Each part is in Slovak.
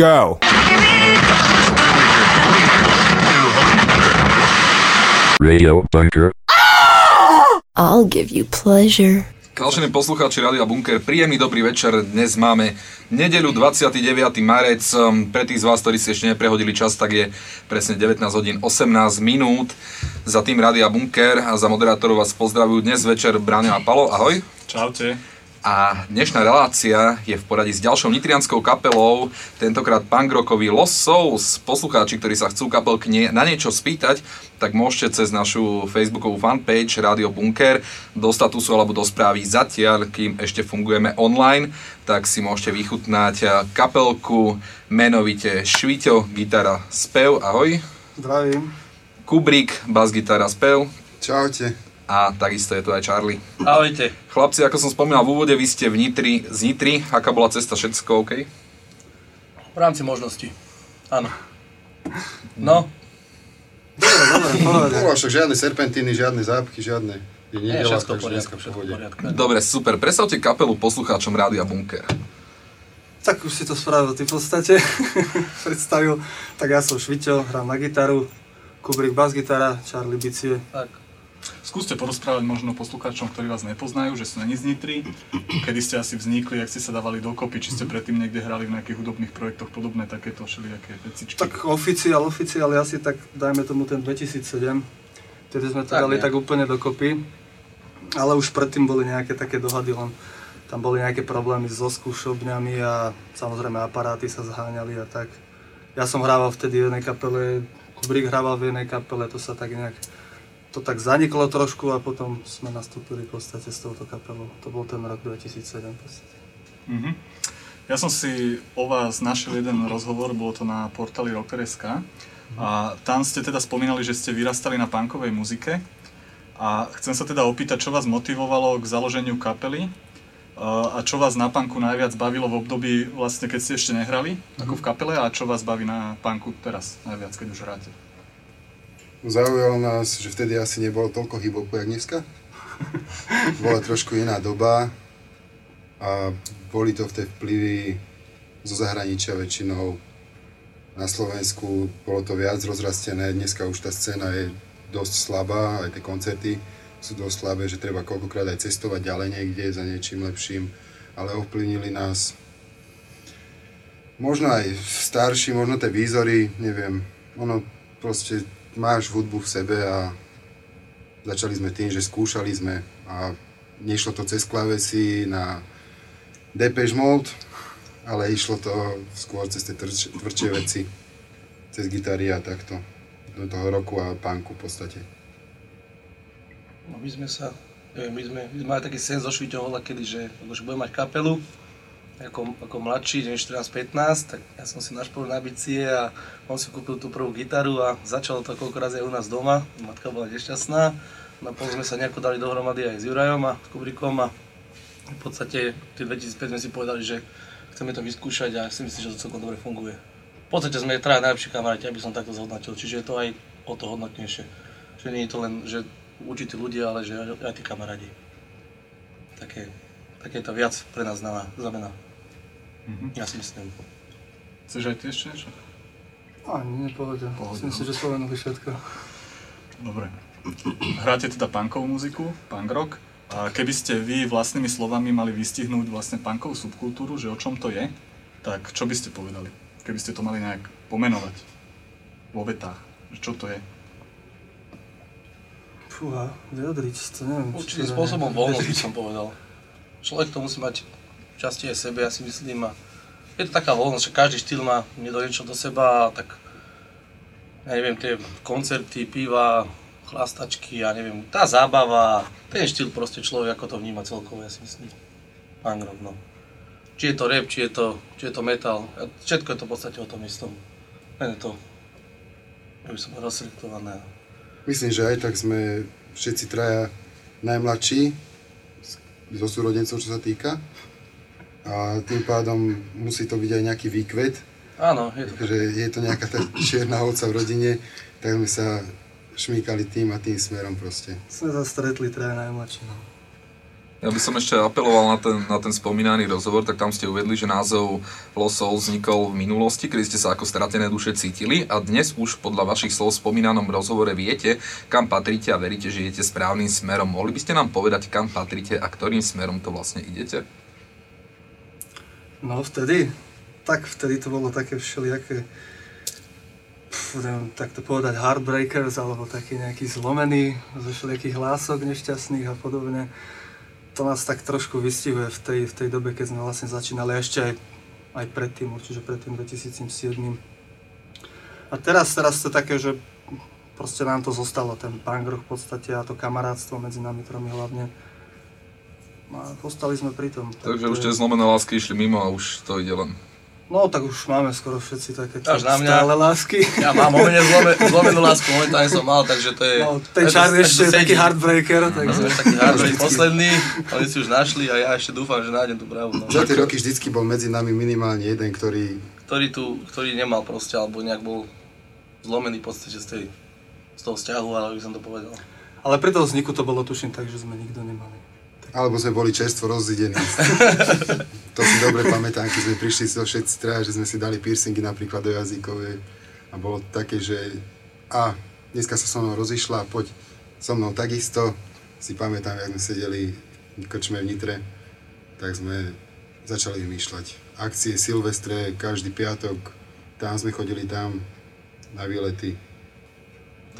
Go! Radio Bunker. I'll give you pleasure. Vážení poslucháči Rádia Bunker, príjemný dobrý večer. Dnes máme nedeľu 29. marec. Pre tých z vás, ktorí si ešte neprehodili čas, tak je presne 19 hodín 18 minút. Za tým Rádia Bunker a za moderátorov vás pozdravujú dnes večer Bráňo a Palo. Ahoj. Čaute. A dnešná relácia je v poradí s ďalšou nitrianskou kapelou, tentokrát punkrockový Lost Souls. Poslucháči, ktorí sa chcú kapelky nie, na niečo spýtať, tak môžete cez našu facebookovú fanpage Radio Bunker do statusu alebo do správy zatiaľ, kým ešte fungujeme online, tak si môžete vychutnať kapelku menovite Švito, gitara, spev, ahoj. Zdravím. Kubrik, bas, gitara, spev. Čaute. A takisto je tu aj Charlie. Ahojte. Chlapci, ako som spomínal v úvode, vy ste v Nitri, z Nitry. Aká bola cesta, všetko OK? V rámci možností. Áno. No, Dobre, dobre, pohode. Však žiadne serpentíny, žiadne zápky, žiadne... Je nedela, všetko poriadku, všetko poriadku. Dobre, super. Predstavte kapelu poslucháčom Rádia Bunker. Tak už si to spravil ty v podstate. Predstavil. Tak ja som Šviťo, hrám na gitaru. Kubrik bas gitara, Charlie bicie. Tak. Skúste porozprávať možno poslucháčom, ktorí vás nepoznajú, že sú není z Nitry, kedy ste asi vznikli, ak ste sa dávali dokopy, či ste predtým niekde hrali v nejakých hudobných projektoch, podobné takéto všelijaké vecičky. Tak oficiál, oficiál je asi tak, dajme tomu ten 2007. Vtedy sme to Tak dali nejak. tak úplne dokopy. Ale už predtým boli nejaké také dohady, len tam boli nejaké problémy so skúšobňami a samozrejme aparáty sa zháňali a tak. Ja som hrával vtedy v jednej kapele, Kubrik hrával v jednej kapele, to sa tak nejak to tak zaniklo trošku a potom sme nastúpili v podstate s touto kapelou. To bol ten rok 2007 v podstate. Mhm. Ja som si o vás našiel jeden rozhovor, bolo to na portáli Rocker.sk a tam ste teda spomínali, že ste vyrastali na punkovej muzike a chcem sa teda opýtať, čo vás motivovalo k založeniu kapely a a čo vás na punku najviac bavilo v období, vlastne keď ste ešte nehrali, ako v kapele a čo vás baví na punku teraz najviac, keď už hráte? Zaujalo nás, že vtedy asi nebolo toľko hip-hopu, jak dneska. Bola trošku iná doba a boli to v tej vplyvy zo zahraničia väčšinou. Na Slovensku bolo to viac rozrastené, dneska už tá scéna je dosť slabá, aj tie koncerty sú dosť slabé, že treba koľkokrát aj cestovať ďalej niekde za niečím lepším, ale ovplyvnili nás možno aj starší, možno tie výzory, neviem, ono proste máš hudbu v sebe a začali sme tým, že skúšali sme a nešlo to cez klavesy na Depeche Mode, ale išlo to skôr cez tie tvrdšie, veci, cez gitary a takto, do toho roku a punku v podstate. No my sme sa, neviem, my sme, my sme mali taký sen so Šviťom kedy, že, že budeme mať kapelu, ako, ako mladší, neviem, 14-15, tak ja som si našporil na bicie a on si kúpil tú prvú gitaru a začalo to koľko aj u nás doma, matka bola nešťastná, no a potom sme sa nejako dali dohromady aj s Jurajom a Kubrikom a v podstate v tým 2005 sme si povedali, že chceme to vyskúšať a si myslím, že to celkom dobre funguje. V podstate sme traja najlepší kamaráti, aby som takto zhodnotil, čiže je to aj o to hodnotnejšie. Že nie je to len, že určití ľudia, ale že aj tí kamarádi. Také, také to viac pre nás znamená. Mhm. Ja si myslím. Chceš aj ty ešte niečo? A nepovedia. Pohode, Myslím si, no. že spomenuli všetko. Dobre. Hráte teda punkovú muziku, punk rock. A keby ste vy vlastnými slovami mali vystihnúť vlastne punkovú subkultúru, že o čom to je, tak čo by ste povedali? Keby ste to mali nejak pomenovať vo vetách, že čo to je? Fúha, vyjadriť to, neviem. Určitým či- spôsobom voľnosť by som povedal. Človek to musí mať časti aj sebe, ja si myslím. A je to taká voľnosť, že každý štýl má niečo do seba, tak ja neviem, tie koncerty, piva, chlastačky, ja neviem, tá zábava, ten štýl proste človek ako to vníma celkovo, ja si myslím. Punk rock, no. Či je to rap, či je to, či je to metal, všetko je to v podstate o tom istom. Len je to, ja som rozselektované. Myslím, že aj tak sme všetci traja najmladší zo súrodencov, čo sa týka. A tým pádom musí to byť aj nejaký výkvet, Áno, je to že je to nejaká tá čierna ovca v rodine, tak sme sa šmýkali tým a tým smerom proste. Sme sa stretli traja najmladší. No. Ja by som ešte apeloval na ten, na ten spomínaný rozhovor, tak tam ste uvedli, že názov Souls vznikol v minulosti, kedy ste sa ako stratené duše cítili a dnes už podľa vašich slov v spomínanom rozhovore viete, kam patríte a veríte, že idete správnym smerom. Mohli by ste nám povedať, kam patríte a ktorým smerom to vlastne idete? No vtedy, tak vtedy to bolo také všelijaké, pf, neviem, tak to povedať, heartbreakers, alebo taký nejaký zlomený, zo všelijakých hlások nešťastných a podobne. To nás tak trošku vystihuje v tej, v tej dobe, keď sme vlastne začínali, ešte aj, aj predtým, určite pred tým 2007. A teraz, teraz to také, že proste nám to zostalo, ten punk v podstate a to kamarátstvo medzi nami tromi hlavne. A ostali sme pri tom. Takže to už tie zlomené lásky išli mimo a už to ide len. No, tak už máme skoro všetci také Až na mňa. stále lásky. Ja mám momentne zlome, zlomenú lásku, momentálne som mal, takže to je... No, ten to- ešte je taký heartbreaker, Ja som takže... ešte taký hardware posledný, oni si už našli a ja ešte dúfam, že nájdem tú pravú. No. Za tie roky vždycky bol medzi nami minimálne jeden, ktorý Ktorý tu, ktorý nemal proste, alebo nejak bol zlomený v podstate z, tej, z toho vzťahu, ale by som to povedal. Ale pri toho vzniku to bolo tuším tak, že sme nikto nemali. Alebo sme boli čerstvo rozzidení. to si dobre pamätám, keď sme prišli so všetci traja, že sme si dali piercingy napríklad do jazykovej. A bolo také, že a dneska sa so mnou rozišla, poď so mnou takisto. Si pamätám, jak sme sedeli v krčme v Nitre, tak sme začali vymýšľať. Akcie Silvestre, každý piatok, tam sme chodili tam na výlety.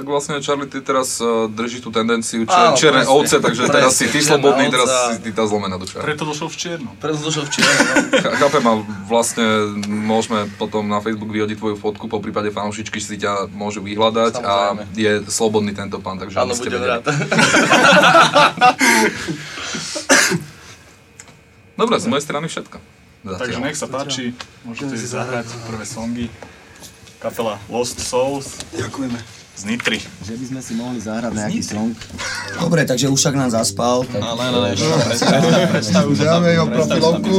Tak vlastne Charlie, ty teraz uh, držíš tú tendenciu Áno, čier, čierne presne. ovce, takže teraz si ty Presne, slobodný, teraz si ty tá zlomená duša. Preto došol v čiernom. Preto som došiel včera, no. Ch- Chápem a vlastne môžeme potom na Facebook vyhodiť tvoju fotku, po prípade fanúšičky si ťa môžu vyhľadať a Samozrejme. je slobodný tento pán, takže Áno, budem vedeli. rád. Dobre, z mojej strany všetko. Zatiaľ. Takže nech sa páči, môžete si zahrať prvé songy. Kapela Lost Souls Ďakujeme. Z Nitry. Že by sme si mohli zahrať nejaký song. Dobre, takže Ušak nám zaspal. Tak... Ale ne, ešte predstav. Dáme jeho profilovku.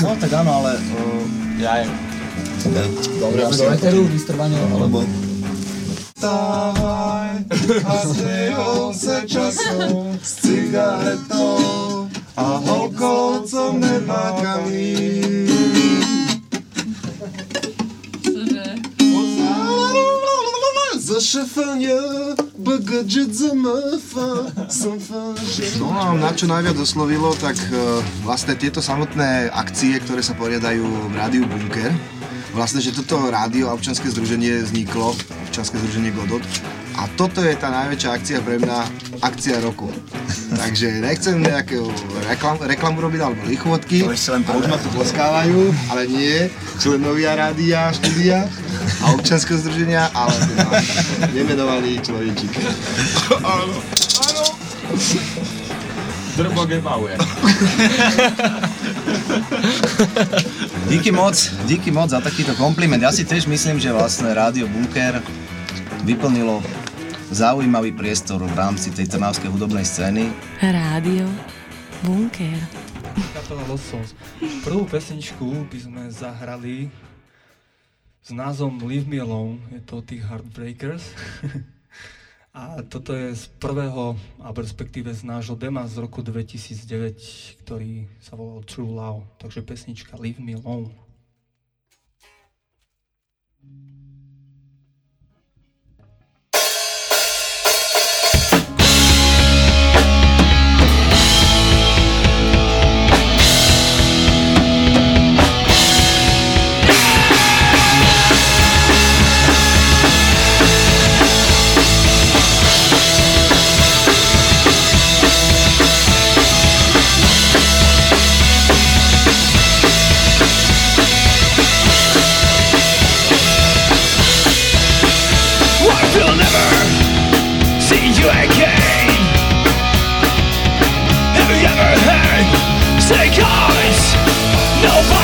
No tak áno, ale... Uh, Ja je. dobre, asi veteru, vystrvanie, alebo... Vstávaj a zdejol se časom s cigaretou a holkou, co nemá Zašefania, bagadžet za mafa, som fanže. No a na čo najviac oslovilo, tak uh, vlastne tieto samotné akcie, ktoré sa poriadajú v rádiu Bunker, vlastne, že toto rádio a občanské združenie vzniklo, občanské združenie Godot, a toto je tá najväčšia akcia pre mňa, akcia roku. Takže nechcem nejakú reklam, reklamu robiť alebo lichvotky, To ešte len a už ma tu poskávajú, ale nie členovia rádia, štúdia a občanského združenia, ale teda nemenovaný človečík. Drbo gebavuje. Díky moc, díky moc za takýto kompliment. Ja si tiež myslím, že vlastne Rádio Bunker vyplnilo zaujímavý priestor v rámci tej trnavskej hudobnej scény. Rádio Bunker. kapela Souls. Prvú pesničku by sme zahrali s názvom Leave Me Alone, je to od tých Heartbreakers. A toto je z prvého, alebo respektíve z nášho dema z roku 2009, ktorý sa volal True Love. Takže pesnička Leave Me Alone.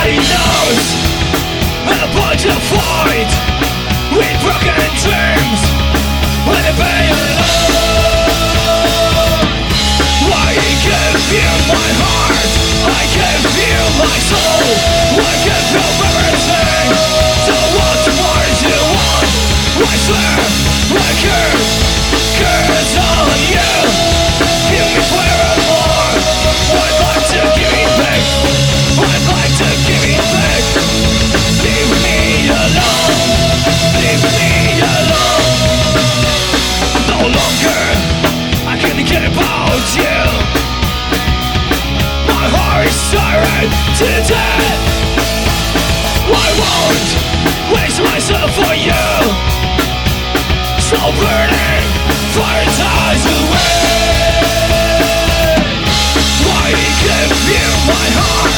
Nobody knows to fight with broken dreams alone. My heart, I give you my soul, I give you everything. What you want? I swear, I curse, siren to death. I won't waste myself for you. So burning fire ties away. I give you my heart.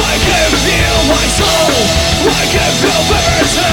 I give you my soul. I give you everything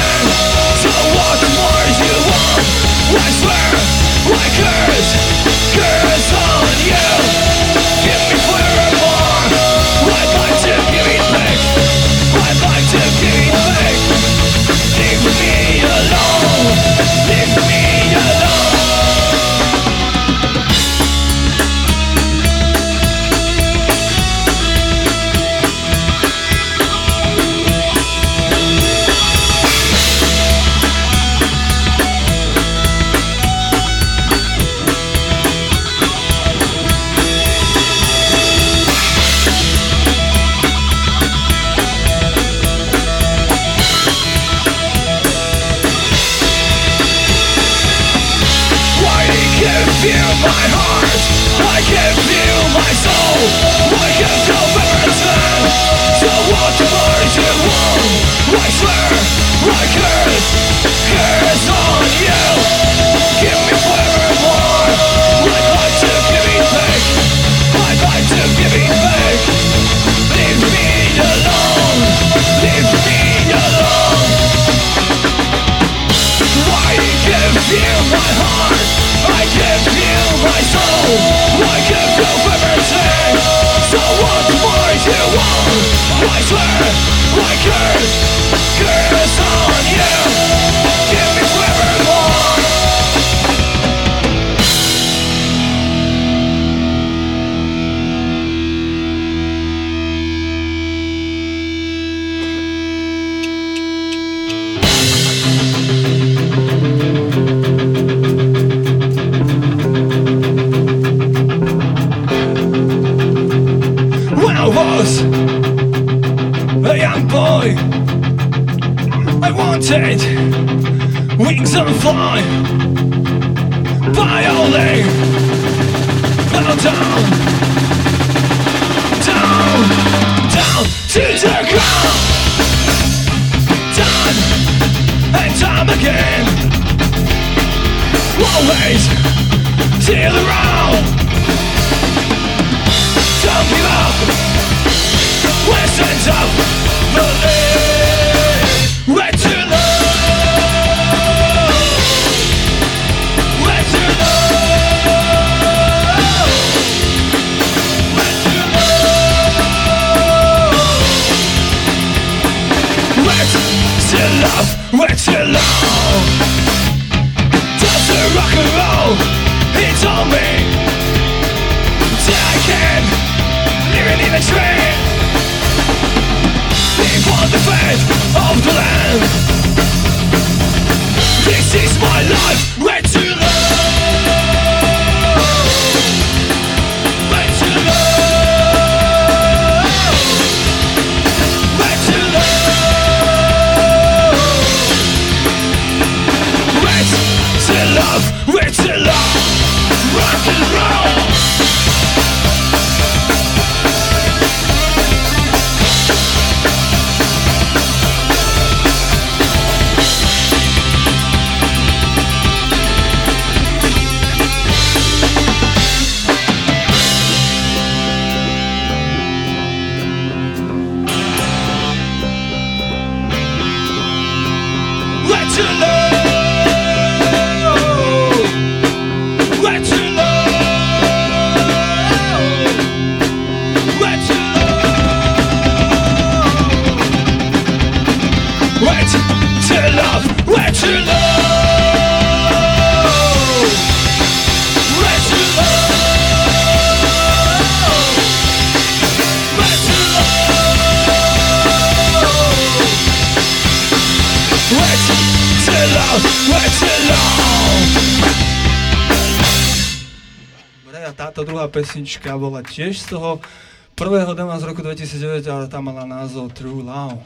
Dobre, a táto druhá pesnička bola tiež z toho prvého dema z roku 2009, ale tá mala názov True Love.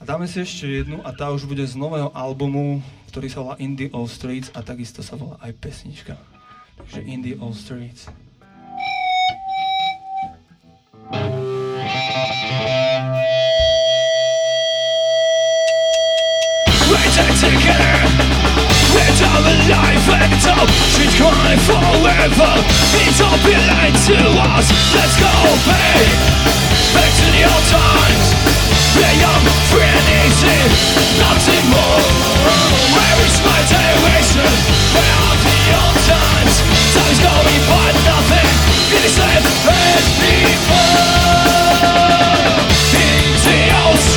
A dáme si ešte jednu a tá už bude z nového albumu, ktorý sa volá Indie All Streets a takisto sa volá aj pesnička. Takže Indie All Streets. We're tied together down the life and it's she's crying forever. It's all been to us. Let's go back, back to the old times. The young, free and easy, nothing more. Where is my generation? Where are the old times? Time's going but nothing. It is left as before.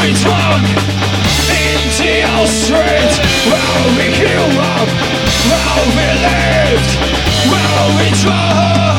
we talk Into your streets, where we grew up, where we lived, where we drunk.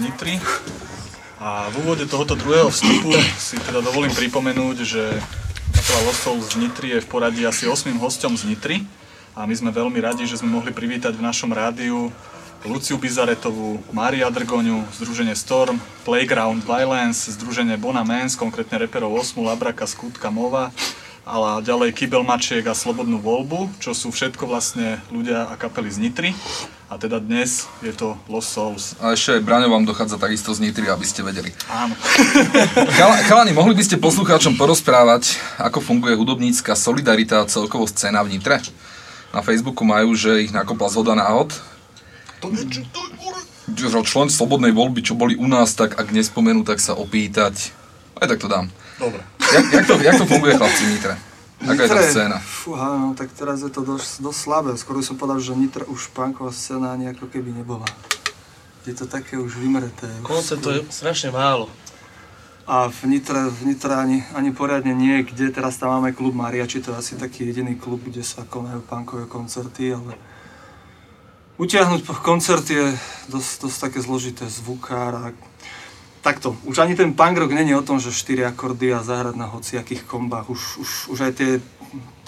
Nitry. A v úvode tohoto druhého vstupu si teda dovolím pripomenúť, že kapela Souls z Nitry je v poradí asi 8 hosťom z Nitry. A my sme veľmi radi, že sme mohli privítať v našom rádiu Luciu Bizaretovú, Mária Drgoňu, Združenie Storm, Playground Violence, Združenie Bona Mans, konkrétne reperov Osmu, Labraka, Skutka, Mova, a ďalej Kybel Mačiek a Slobodnú voľbu, čo sú všetko vlastne ľudia a kapely z Nitry. A teda dnes je to Lost Souls. A ešte aj Braňo vám dochádza takisto z Nitry, aby ste vedeli. Áno. Chala- Chalani, mohli by ste poslucháčom porozprávať, ako funguje hudobnícka solidarita a celkovo scéna v Nitre? Na Facebooku majú, že ich nakopla zhoda náhod. Že Člen slobodnej voľby, čo boli u nás, tak ak nespomenú, tak sa opýtať. Aj tak to dám. Dobre. Jak, jak, to, jak to funguje, chlapci, Nitre? Aká je tá scéna? Fúha, no tak teraz je to dosť, dosť slabé. Skoro som povedal, že Nitra už punková scéna ani ako keby nebola. Je to také už vymreté. Koncertov je strašne málo. A v Nitre, v Nitre ani, ani poriadne nie, kde teraz tam máme klub Mariači, to je asi taký jediný klub, kde sa konajú punkové koncerty, ale utiahnuť po koncert je dosť, dosť také zložité, zvukár a takto. Už ani ten punk rock není o tom, že 4 akordy a zahrať na hociakých kombách. Už, už, už aj tie,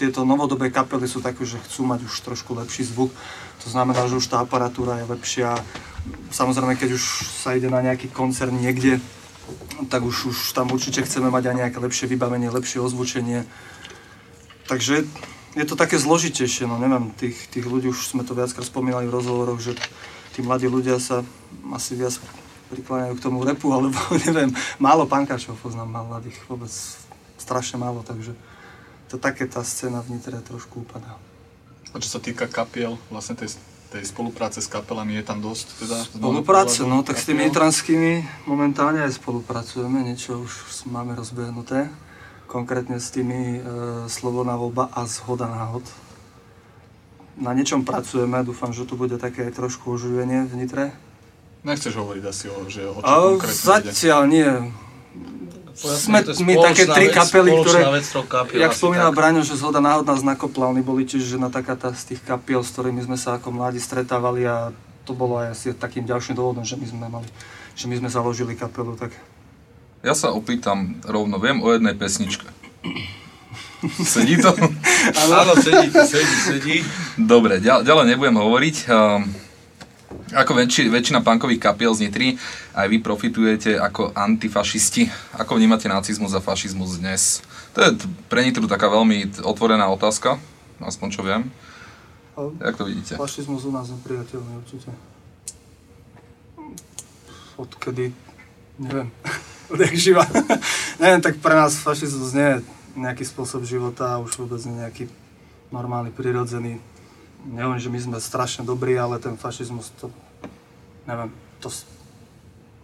tieto novodobé kapely sú také, že chcú mať už trošku lepší zvuk. To znamená, že už tá aparatúra je lepšia. Samozrejme, keď už sa ide na nejaký koncert niekde, tak už, už tam určite chceme mať aj nejaké lepšie vybavenie, lepšie ozvučenie. Takže je to také zložitejšie, no neviem, tých, tých ľudí už sme to viackrát spomínali v rozhovoroch, že tí mladí ľudia sa asi viac prikláňajú k tomu repu, alebo neviem, málo pankáčov poznám, mal mladých, vôbec strašne málo, takže to také tá scéna v Nitre trošku upadá. A čo sa týka kapiel, vlastne tej, tej spolupráce s kapelami, je tam dosť teda? Spolupráce, no tak s tými nitranskými momentálne aj spolupracujeme, niečo už máme rozbehnuté. Konkrétne s tými e, Slobodná voľba a Zhoda náhod. Na niečom pracujeme, dúfam, že tu bude také trošku oživenie v Nitre. Nechceš hovoriť asi o, že o čo A konkrétne ide? zatiaľ nie. sme my také tri vec- kapely, ktoré, vec kapiel, jak spomínal. Braňo, že zhoda náhodná z Nakopla, oni boli tiež že na taká tá z tých kapiel, s ktorými sme sa ako mladí stretávali a to bolo aj asi takým ďalším dôvodom, že my sme mali, že my sme založili kapelu, tak Ja sa opýtam rovno, viem o jednej pesničke. Sedí to? Áno, sedí, sedí, sedí. Dobre, ďal, ďalej nebudem hovoriť. Ako väčši, väčšina punkových kapiel z Nitry, aj vy profitujete ako antifašisti. Ako vnímate nacizmus a fašizmus dnes? To je pre Nitru taká veľmi otvorená otázka, aspoň čo viem. Jak to vidíte? fašizmus u nás je priateľný určite. Odkedy, neviem, odjak živa. neviem, tak pre nás fašizmus nie je nejaký spôsob života, už vôbec nie nejaký normálny, prirodzený. Neviem, že my sme strašne dobrí, ale ten fašizmus to, neviem, to,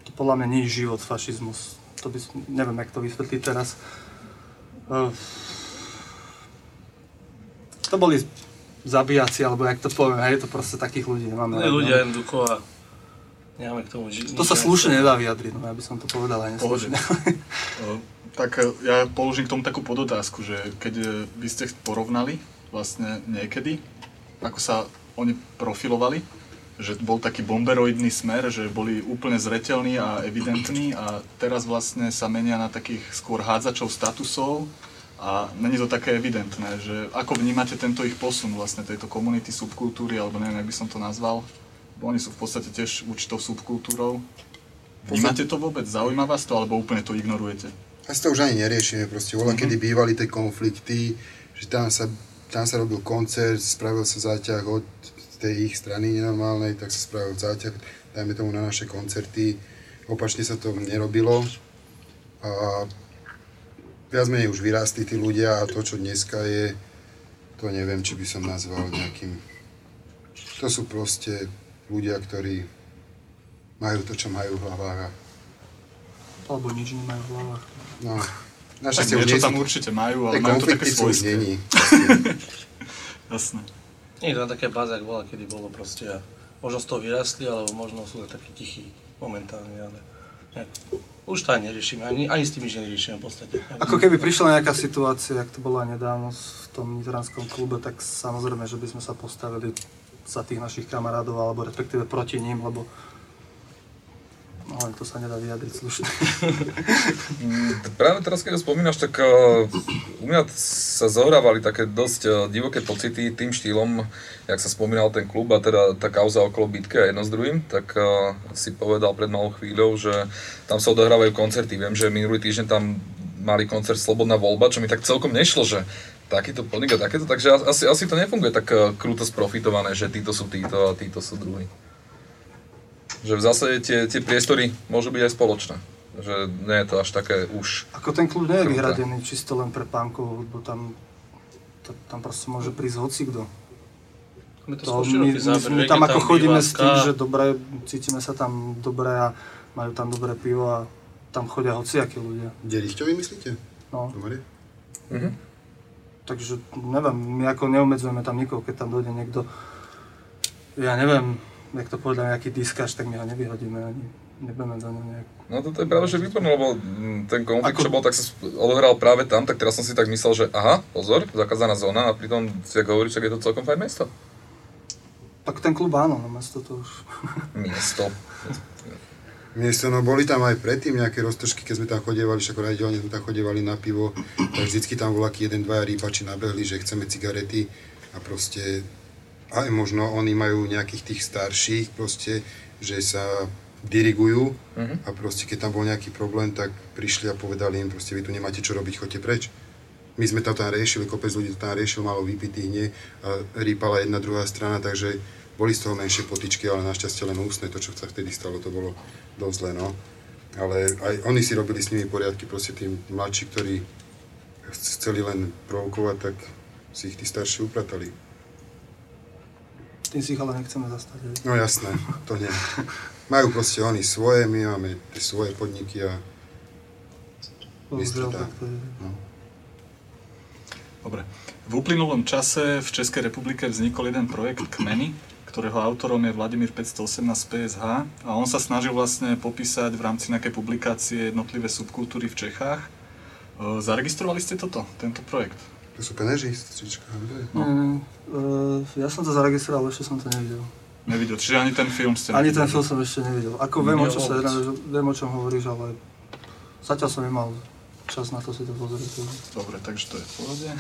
to podľa mňa nie je život, fašizmus. To by, neviem, jak to vysvetliť teraz. Eh, To boli zabíjaci, alebo jak to poviem, hej, to proste takých ľudí nemáme. Ne, rád, ľudia no. jednoducho a nemáme k tomu To sa slušne nedá vyjadriť, no ja by som to povedal aj neslušne. Tak e, ja položím k tomu takú podotázku, že keď by ste porovnali vlastne niekedy, ako sa oni profilovali, že bol taký bomberoidný smer, že boli úplne zretelní a evidentní a teraz vlastne sa menia na takých skôr hádzačov statusov a není to také evidentné, že ako vnímate tento ich posun vlastne tejto komunity, subkultúry, alebo neviem, jak by som to nazval, oni sú v podstate tiež určitou subkultúrou. Vnímate to vôbec? Zaujíma vás to, alebo úplne to ignorujete? Asi to už ani neriešime, proste voľa, kedy bývali tie konflikty, že tam sa, tam sa robil koncert, spravil sa záťah od tej ich strany nenormálnej, tak sa spravil záťah, dajme tomu na naše koncerty. Opačne sa to nerobilo. A viac menej už vyrástli tí ľudia a to, čo dneska je, to neviem, či by som nazval nejakým... To sú proste ľudia, ktorí majú to, čo majú v hlavách Alebo nič nemajú v hlavách. No, našťastie už niečo nie sú- tam určite majú, ale majú to také svojské. není. Jasné. Nie to na také báze, ak bola, kedy bolo proste a možno z toho vyrastli, alebo možno sú tak takí tichí momentálne, ale nejak, už to ani neriešime, ani, ani s tým nič neriešime v podstate. Ako keby prišla nejaká situácia, jak to bolo aj nedávno v tom nitranskom klube, tak samozrejme, že by sme sa postavili za tých našich kamarádov, alebo respektíve proti ním, lebo len to sa nedá vyjadriť slušne. Mm, Práve teraz, keď ho spomínaš, tak uh, u mňa sa zohrávali také dosť uh, divoké pocity tým štýlom, jak sa spomínal ten klub a teda tá kauza okolo bitky a jedno s druhým, tak uh, si povedal pred malou chvíľou, že tam sa odohrávajú koncerty. Viem, že minulý týždeň tam mali koncert Slobodná voľba, čo mi tak celkom nešlo, že takýto podnik a takéto, takže asi, asi to nefunguje tak kruto sprofitované, že títo sú títo a títo sú druhí. Že v zásade tie, tie priestory môžu byť aj spoločné. Že nie je to až také už... Ako ten klub nie je vyhradený čisto len pre punkov, lebo tam, to, tam proste môže prísť hocikto. Je to To my, my, záber, my tam ako tam, chodíme s tým, že dobre, cítime sa tam dobre a majú tam dobré pivo a tam chodia hociakí ľudia. Derichťovi myslíte? No. Dobre. Takže neviem, my ako neumedzujeme tam nikoho, keď tam dojde niekto, ja neviem, jak to povedal nejaký diskač, tak my ho nevyhodíme ani nebudeme do neho nejak. No toto je práve že výborné, lebo mm, ten konflikt, čo bol, tak sa odohral práve tam, tak teraz som si tak myslel, že aha, pozor, zakázaná zóna a pritom, jak hovoríš, tak je to celkom fajn mesto. Tak ten klub áno, no mesto to už. Miesto. Miesto, no boli tam aj predtým nejaké roztržky, keď sme tam chodievali, však pravidelne sme tam chodievali na pivo, tak vždycky tam bol aký jeden, dvaja rýpači nabehli, že chceme cigarety a proste aj možno oni majú nejakých tých starších proste, že sa dirigujú Mhm. a proste keď tam bol nejaký problém, tak prišli a povedali im proste vy tu nemáte čo robiť, choďte preč. My sme to tam riešili, kopec ľudí to tam riešil, malo vypitých, nie, a rýpala jedna, druhá strana, takže boli z toho menšie potičky, ale našťastie len ústne, to čo sa vtedy stalo, to bolo dosť zle, no. Ale aj oni si robili s nimi poriadky, proste tí mladší, ktorí chceli len provokovať, tak si ich tí starší upratali. Tým si ich ale nechceme zastať. hej. No jasné, to nie. Majú proste oni svoje, my máme tie svoje podniky a Bohužiaľ, vystretá. tak to je. No. Dobre. V uplynulom čase v Českej republike vznikol jeden projekt Kmeny, ktorého autorom je Vladimír 518 z PSH a on sa snažil vlastne popísať v rámci nejakej publikácie jednotlivé subkultúry v Čechách. E, Zaregistrovali ste toto, tento projekt? To sú peneži, strička. No. Uh, ja som to zaregistroval, ešte som to nevidel. Nevidel, čiže ani ten film ste Ani ten film som ešte nevidel. Ako viem, o čo sa jedná, že viem, o čom hovoríš, ale zatiaľ som nemal čas na to si to pozrieť. Dobre, takže to je v pohode.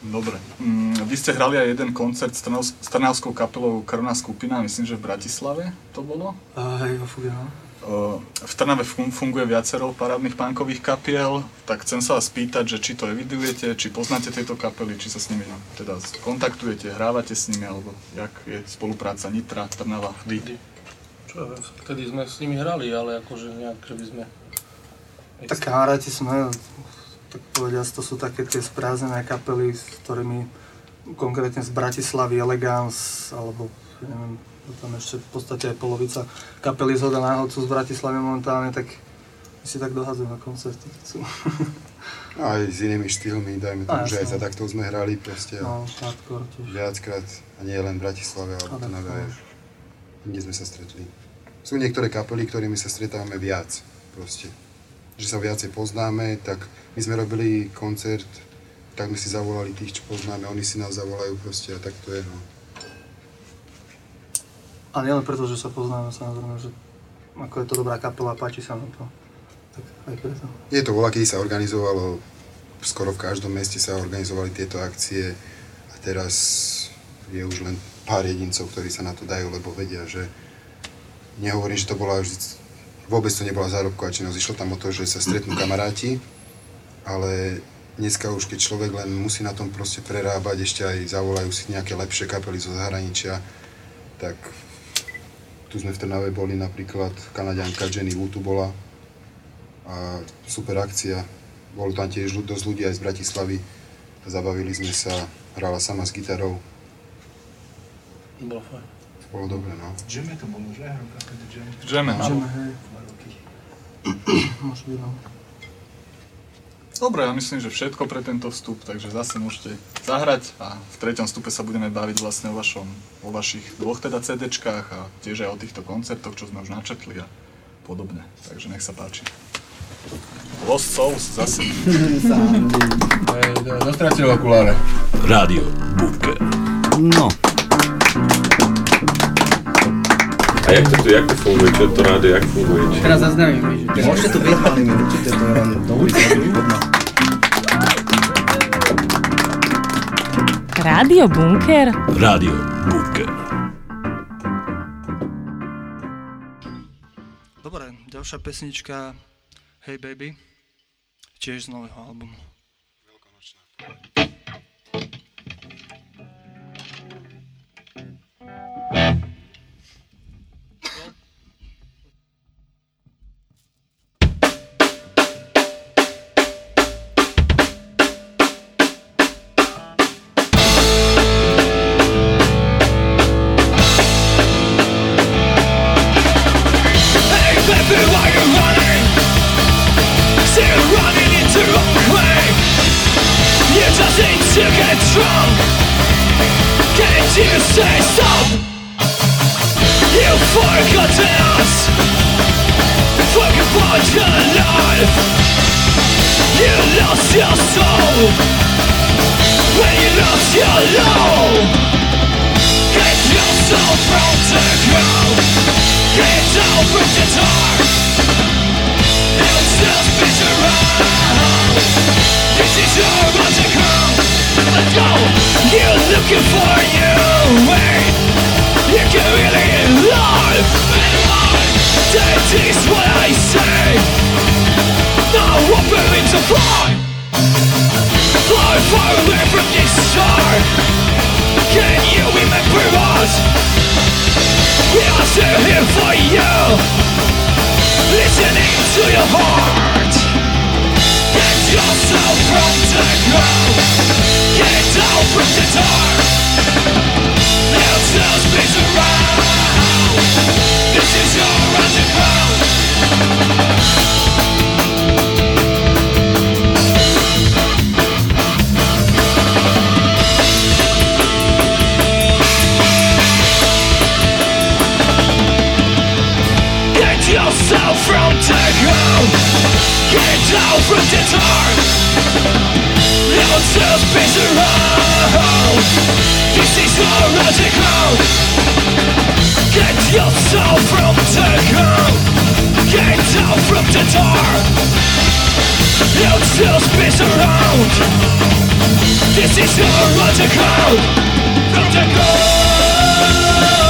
Dobre. Mm, Vy ste hrali aj jeden koncert s Trnavs- s Trnavskou kapelou Krvná skupina, myslím, že v Bratislave to bolo. Hej, vo fuge, no. Uh, V Trnave fun- funguje viacero parádnych punkových kapiel, tak chcem sa vás spýtať, že či to evidujete, či poznáte tieto kapely, či sa s nimi teda kontaktujete, hrávate s nimi, alebo jak je spolupráca Nitra, Trnava, vždy. Čo ja vtedy sme s nimi hrali, ale akože nejak, že by sme... Tak kamaráti sme, tak povediac, to sú také tie sprázdnené kapely, s ktorými konkrétne z Bratislavy Elegance, alebo neviem, tam ešte v podstate aj polovica kapely z Hoda náhod sú z Bratislavy momentálne, tak my si tak dohadzujeme koncerty. keď sú. Aj s inými štýlmi, dajme tomu, že aj za takto sme hrali proste. No, hardcore tiež. Viackrát, a nie len v Bratislave, Ale to na no. kde sme sa stretli. Sú niektoré kapely, ktorými sa stretávame viac, proste. Že sa viacej poznáme, tak my sme robili koncert, tak sme si zavolali tých, čo poznáme, oni si nás zavolajú proste a tak to je, no. A nielen preto, že sa poznáme, samozrejme, že ako je to dobrá kapela, páči sa nám to. Tak aj preto. Je to voľa, kedy sa organizovalo, skoro v každom meste sa organizovali tieto akcie a teraz je už len pár jedincov, ktorí sa na to dajú, lebo vedia, že nehovorím, že to bola vždy, vôbec to nebola zárobková činnosť, išlo tam o to, že sa stretnú kamaráti, ale dneska už keď človek len musí na tom proste prerábať, ešte aj zavolajú si nejaké lepšie kapely zo zahraničia, tak tu sme v Trnave boli napríklad, Kanadianka Jenny Wu tu bola, a super akcia. Bolo tam tiež dosť ľudí aj z Bratislavy. Zabavili sme sa, hrala sama s gitarou. Bolo fajn. Bolo dobre, no. Džeme to bolo, že? Džeme. Džeme, hej. Môže byť, no. Dobre, ja myslím, že všetko pre tento vstup, takže zase môžete zahrať a v treťom vstupe sa budeme baviť vlastne o, vašom, o vašich dvoch teda CDčkách a tiež aj o týchto koncertoch, čo sme už načetli a podobne. Takže nech sa páči. Lost Souls zase. Dostratil okuláre. Rádio Bunker. No. A jak to, jak to funguje? Čo to rádio, jak funguje? Či... Teraz zaznamíme, že... Môžete to byť, ale my určite to len do. Rádio Bunker? Rádio Bunker. Dobre, ďalšia pesnička Hey Baby, tiež z nového albumu. Hey fly Fly far away from this Can you remember us? We are still here for you Listening to your heart Get yourself from the ground Get out from the dark predator Now just visceral This is all radical Get yourself from the girl Get out from the door Now just visceral This is all radical Radical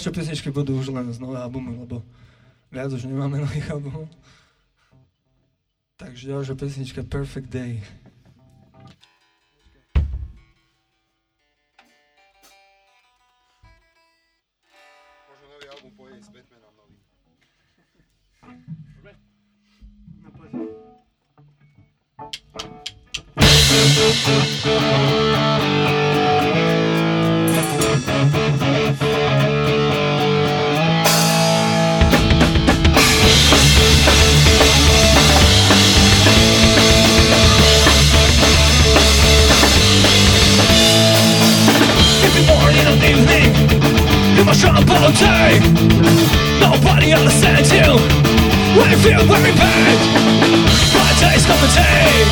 Ďalšie pesničky budú už len z nového albumu, lebo viac už nemáme nových albumov. Takže ďalšia pesnička Perfect Day. Možno nový album pôjde s Batmanom novým. Every must run all day Nobody understands you. When you feel very bad. But days come a day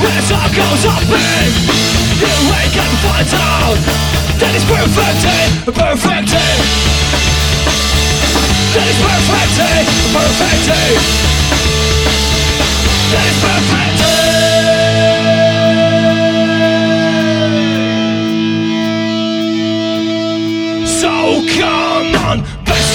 When the sun goes up and You wake up and find out That it's perfect day A perfect day That is perfect day A perfect day That is perfect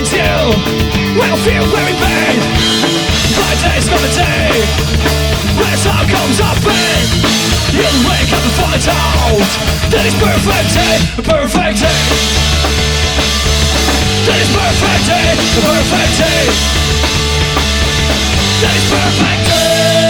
Nobody you We'll feel very bad But days come a day When the sun comes up and You'll wake up and find out That it's perfect day perfect day That is perfect day perfect day That is perfect So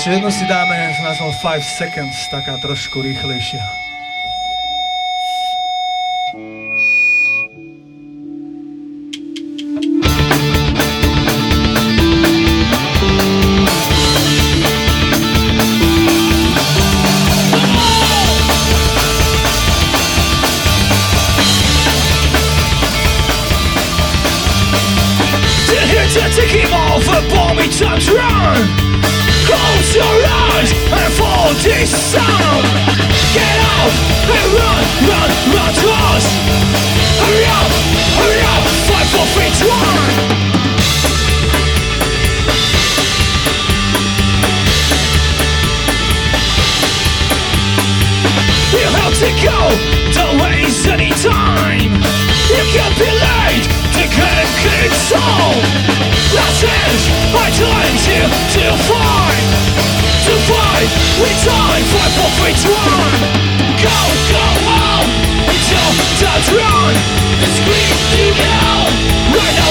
ešte jednu si dáme názvom 5 Seconds, taká trošku rýchlejšia.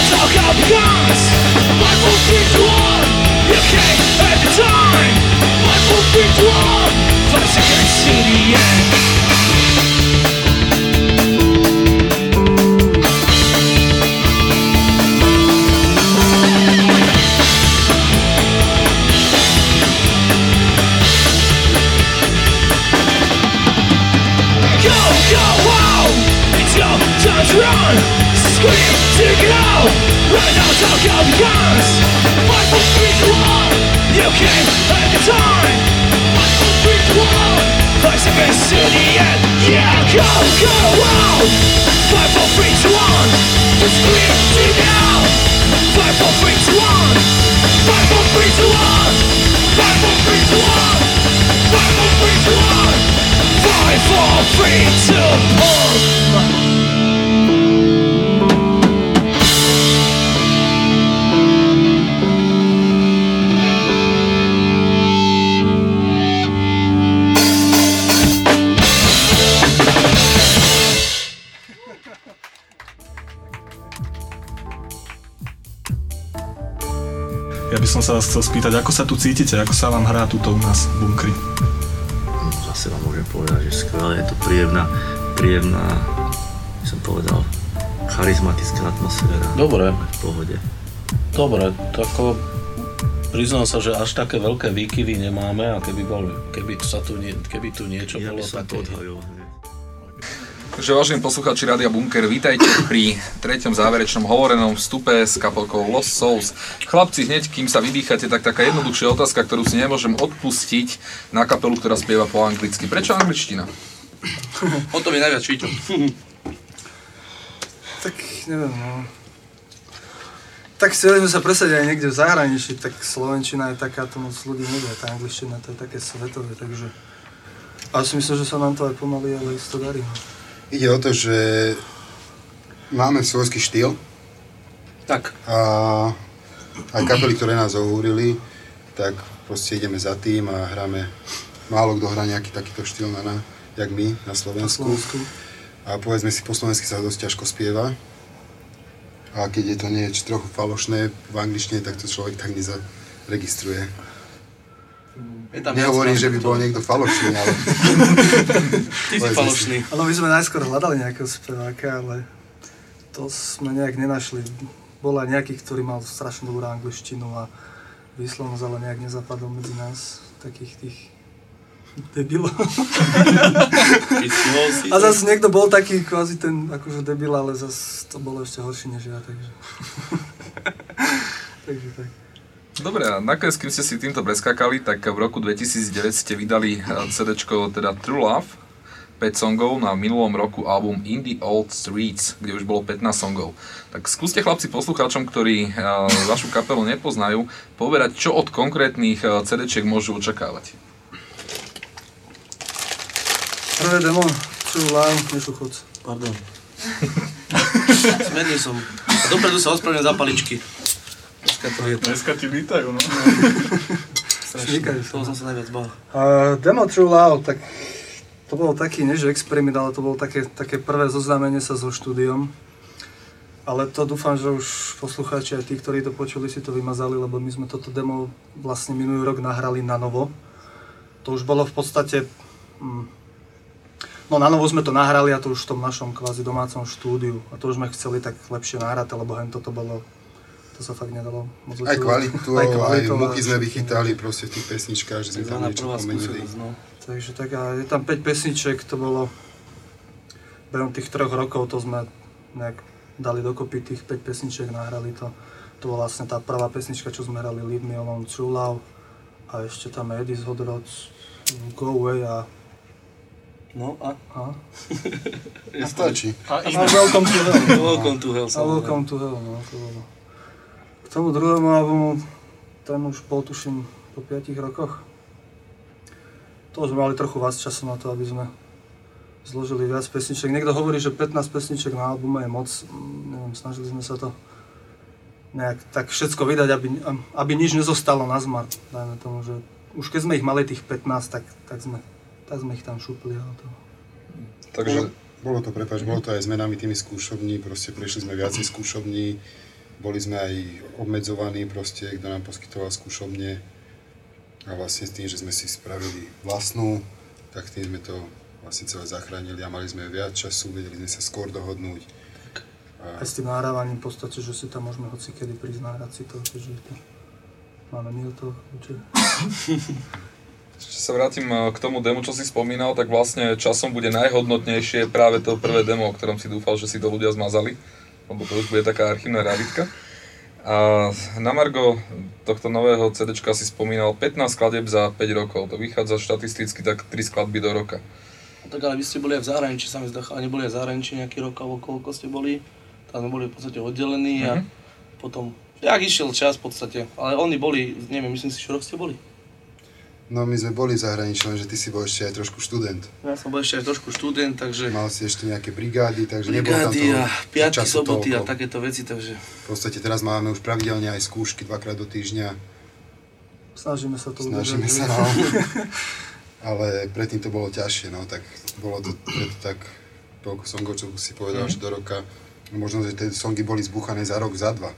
talk of guns. Life will feed war. You came time. Against the end? Go guns Fight for street war You came time Fight for street the end Yeah, go, go, free to one. Som sa vás chcel spýtať, ako sa tu cítite, ako sa vám hrá tuto u nás v bunkri? Zase vám môžem povedať, že skvelé, je to príjemná, príjemná, by som povedal, charizmatická atmosféra. Dobre. V pohode. Dobre, tak ako priznám sa, že až také veľké výkyvy nemáme a keby, bol, keby, sa tu, nie, keby tu niečo Ja bolo také... Takže vážení poslucháči Rádia Bunker, vítajte pri treťom záverečnom hovorenom vstupe s kapelkou Lost Souls. Chlapci, hneď kým sa vydýchate, tak taká jednoduchšia otázka, ktorú si nemôžem odpustiť na kapelu, ktorá spieva po anglicky. Prečo angličtina? O to mi najviac čítam. Tak neviem, no. Tak chceli sme sa presadiť aj niekde v zahraničí, tak Slovenčina je taká, to moc ľudí nevie, tá angličtina to je také svetové, takže... A si myslím, že sa nám to aj pomaly, ale isto darí. no. Ide o to, že máme svojský štýl. Tak. A aj kapely, ktoré nás ohúrili, tak proste ideme za tým a hráme, málo kto hrá nejaký takýto štýl na, na jak my na Slovensku. Na Slovensku. A povedzme si, po slovensky sa dosť ťažko spieva. A keď je to niečo trochu falošné v angličtine, tak to človek tak nezaregistruje. Je tam Nehovorím, že by bol to- niekto falošný, ale... Ty si falošný. Ale my sme najskôr hľadali nejakého speváka, ale to sme nejak nenašli. Bol aj nejaký, ktorý mal strašnú dobrú angličtinu a výslovnosť, ale nejak nezapadol medzi nás takých tých debilov. a zase niekto bol taký kvázi ten akože debil, ale zase to bolo ešte horšie než ja, takže... takže tak. Dobre, a nakoniec, kým ste si týmto preskakali, tak v roku 2009 ste vydali CD, teda True Love, 5 songov na minulom roku album In the Old Streets, kde už bolo 15 songov. Tak skúste chlapci poslucháčom, ktorí eh, vašu kapelu nepoznajú, povedať, čo od konkrétnych cd môžu očakávať. Prvé demo, True Love, Nešuchoc. Pardon. Zmenil som. A dopredu sa ospravedlňujem za paličky. Dneska to je. Dneska ti vítajú, no. Strašne. Toho no. som sa najviac bál. A demo True Love, tak to bol taký, nie že experiment, ale to bolo také, také prvé zoznámenie sa so štúdiom. Ale to dúfam, že už poslucháči aj tí, ktorí to počuli, si to vymazali, lebo my sme toto demo vlastne minulý rok nahrali na novo. To už bolo v podstate... Mm, No na novo sme to nahrali a to už v tom našom kvázi domácom štúdiu. A to už sme chceli tak lepšie nahrať, lebo hen toto bolo... To sa fakt nedalo moc Aj kvalitu, aj aj, kvalitou a muky sme vychytali proste v tých pesničkách, že sme tam niečo pomenili. no. Takže tak a je tam 5 pesniček, to bolo behom tých troch rokov, to sme nejak dali dokopy tých 5 pesniček, nahrali to. To bola vlastne tá prvá pesnička, čo sme hrali Leave Me Alone, True Love a ešte tam je Eddie's Hot Rods, Go Away a... No a? a? A stačí. A, a Welcome to Hell. Welcome to Hell, A. Welcome to Hell, no to bolo. Tomu druhému albumu, ten už bol tuším po 5 rokoch. To sme mali trochu vás času na to, aby sme zložili viac pesniček. Niekto hovorí, že 15 pesniček na albume je moc. Neviem, snažili sme sa to nejak tak všetko vydať, aby, aby nič nezostalo na zmar. Dajme tomu, že už keď sme ich mali tých 15, tak, tak, sme, tak sme ich tam šupli. Ale to... Bolo, bolo to, prepáč, bolo to aj s menami tými skúšobní, proste prešli sme viacej skúšobní, boli sme aj obmedzovaní, proste, kto nám poskytoval skúšobne. A vlastne s tým, že sme si spravili vlastnú, tak tým sme to vlastne celé zachránili a mali sme viac času, vedeli sme sa skôr dohodnúť. Aj s tým nahrávaním v podstate, že si tam môžeme hoci kedy prísť nahrať si to, že to máme my o to určite. Ešte sa vrátim eh, k tomu demo, čo si spomínal, tak vlastne časom bude najhodnotnejšie práve to prvé demo, o ktorom si dúfal, že si to ľudia zmazali, lebo to už bude taká archívna raritka. A na Margo tohto nového CD si spomínal 15 skladeb za 5 rokov. To vychádza štatisticky tak 3 skladby do roka. No tak ale vy ste boli aj v zahraničí, sa mi zdá, ale neboli aj v zahraničí nejaký rok, alebo koľko ste boli. Tam sme boli v podstate oddelení a Mhm. potom, jak išiel čas v podstate, ale oni boli, neviem, myslím si, že rok ste boli. No my sme boli v zahraničí, lenže ty si bol ešte aj trošku študent. Ja som bol ešte aj trošku študent, takže Mal si ešte nejaké brigády, takže nebolo tam brigády toho a piatky, času soboty a takéto veci, takže V podstate teraz máme už pravidelne aj skúšky dvakrát do týždňa. Snažíme sa to Snažíme udržať. sa, no. Ale predtým to bolo ťažšie, no, tak bolo to preto tak toľko songov, čo si povedal, Mhm. že do roka, možno, že tie songy boli zbuchané za rok, za dva.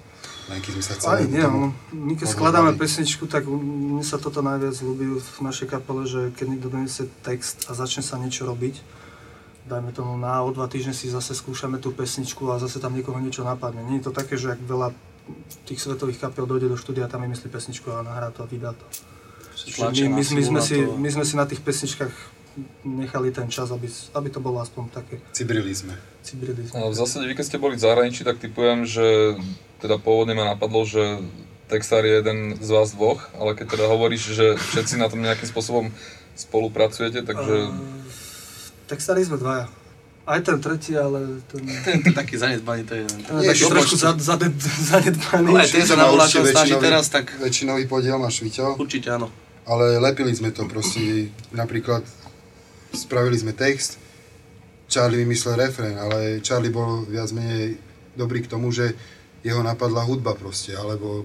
Len keď sme sa Aj celé nie, tomu no, my keď skladáme pesničku, tak mne sa toto najviac ľúbi v našej kapele, že keď niekto donesie text a začne sa niečo robiť, dajme tomu na o dva týždne si zase skúšame tú pesničku a zase tam niekoho niečo napadne. Nie je to také, že ak veľa tých svetových kapel dojde do štúdia, tam vymyslí pesničku a nahrá to a vydá to. My, my, sme si, my sme si na tých pesničkách nechali ten čas, aby, aby to bolo aspoň také. Cibrili sme. Cibrili sme. A v zásade vy keď ste boli v zahraničí, tak typujem, že teda pôvodne ma napadlo, že textár je jeden z vás dvoch, ale keď teda hovoríš, že všetci na tom nejakým spôsobom spolupracujete, takže... Textári sme dvaja. Aj ten tretí, ale ten... ten, ten taký zanedbaný, to je... Ten je taký trošku za, zade, zanedbaný. Ale aj ten sa na snaží väčšinový- teraz, tak Väčšinový podiel máš Šviťo. určite áno. Ale lepili sme to proste, napríklad spravili sme text, Charlie vymyslel refrén, ale Charlie bol viac menej dobrý k tomu, že jeho napadla hudba proste, alebo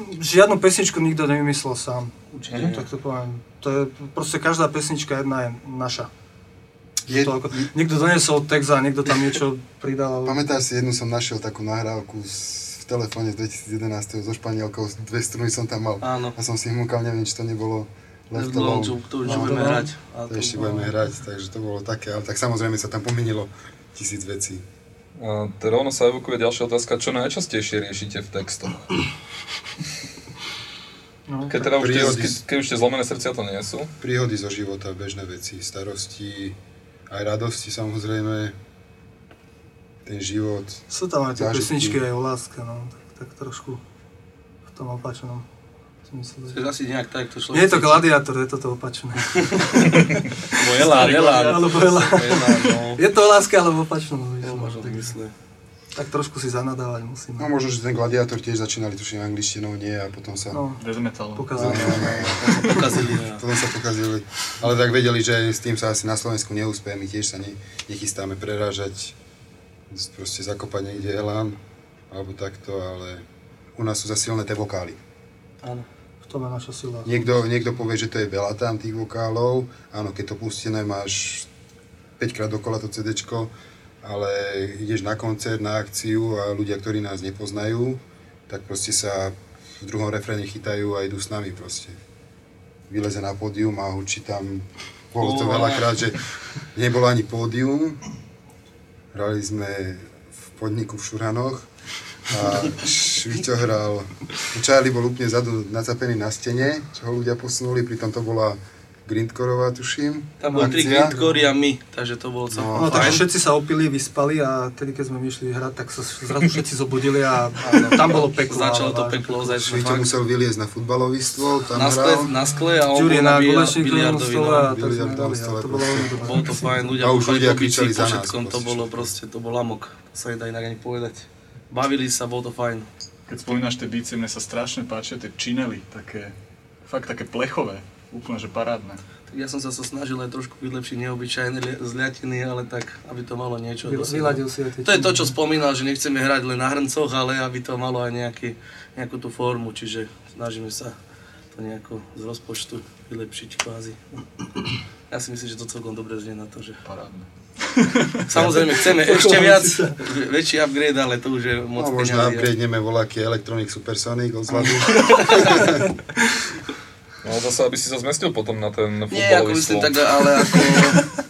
Žiadnu pesničku nikto nevymyslel sám. Určite. Tak to poviem. To je, proste každá pesnička jedna je naša. Je- to ako, niekto donesol text a niekto tam niečo pridal. pamätáš si, jednu som našiel takú nahrávku z, v telefóne z 2011 so Španielkou, dve struny som tam mal Áno. a som si hmúkal, neviem, či to nebolo Left Alone, to už No, budeme hrať. To ešte bolo- budeme hrať, takže to bolo také, ale tak samozrejme sa tam pomenilo tisíc vecí. A to rovno sa evokuje ďalšia otázka, čo najčastejšie riešite v textoch? No, Keď teda už tie, keď, keď už tie zlomené srdcia to nie sú? Príhody zo života, bežné veci, starosti, aj radosti samozrejme, ten život. Sú tam aj tie pesničky aj o láske, no. Tak, tak trošku v tom opačenom zmysle. To je asi nejak tak, to človek... Nie je to gladiátor, je toto opačné. Bo Elán, Elán. Alebo Elán. No. Je to o láske, ale v opačnom zmysle. Možno Tak- trošku si zanadávať musíme. No možno, že ten gladiátor tiež začínali tuším angličtinou, nie a potom sa... No, Death metal. pokazali. Pokazili. ja. Potom sa pokazili. Ale tak vedeli, že s tým sa asi na Slovensku neúspeje, my tiež sa ne, nechystáme prerážať, proste zakopať niekde elán, alebo takto, ale u nás sú za silné tie vokály. Áno. V tom je naša sila. Niekto, niekto povie, že to je veľa tam tých vokálov, áno, keď to pustené máš 5 krát dokola to CDčko, ale ideš na koncert, na akciu a ľudia, ktorí nás nepoznajú, tak proste sa v druhom refréne chytajú a idú s nami proste. Vyleze na pódium a hučí tam, bolo to veľakrát, že nebolo ani pódium, hrali sme v podniku v Šuranoch a Šviťo hral, Charlie bol úplne vzadu nacapený na stene, čo ho ľudia posunuli, pritom to bola grindkorová, tuším. Tam boli tri akcia. grindcory a my, takže to bolo celkom No, takže fajn. všetci sa opili, vyspali a tedy, keď sme išli hrať, tak sa zrazu všetci zobudili a tam bolo peklo. Začalo to peklo, ozaj fakt musel vyliezť na futbalový stôl, tam na skle, hral. na skle a on bol na No. a biliardovom stole a to bolo to fajn, ľudia A už ľudia kričali po za nás to bolo proste, to bol amok. To sa nedá inak ani povedať. Bavili sa, bolo to fajn. Keď spomínaš tie bicie, mne sa strašne páčia tie činely, také, fakt také plechové, úplne že parádne. Tak ja som sa so snažil aj trošku vylepšiť neobyčajné li- zliatiny, ale tak, aby to malo niečo. Vyladil si aj To je to, čo spomínal, že nechceme hrať len na hrncoch, ale aby to malo aj nejaký, nejakú tú formu, čiže snažíme sa to nejako z rozpočtu vylepšiť kvázi. Ja si myslím, že to celkom dobre znie na to, že... Parádne. Samozrejme, chceme ešte viac, väčší upgrade, ale to už je moc No, možno upgradeneme voľaký Electronic Supersonic od zladu. No zase, aby si sa zmestil potom na ten Nie, ako futbalový myslím tak, ale ako...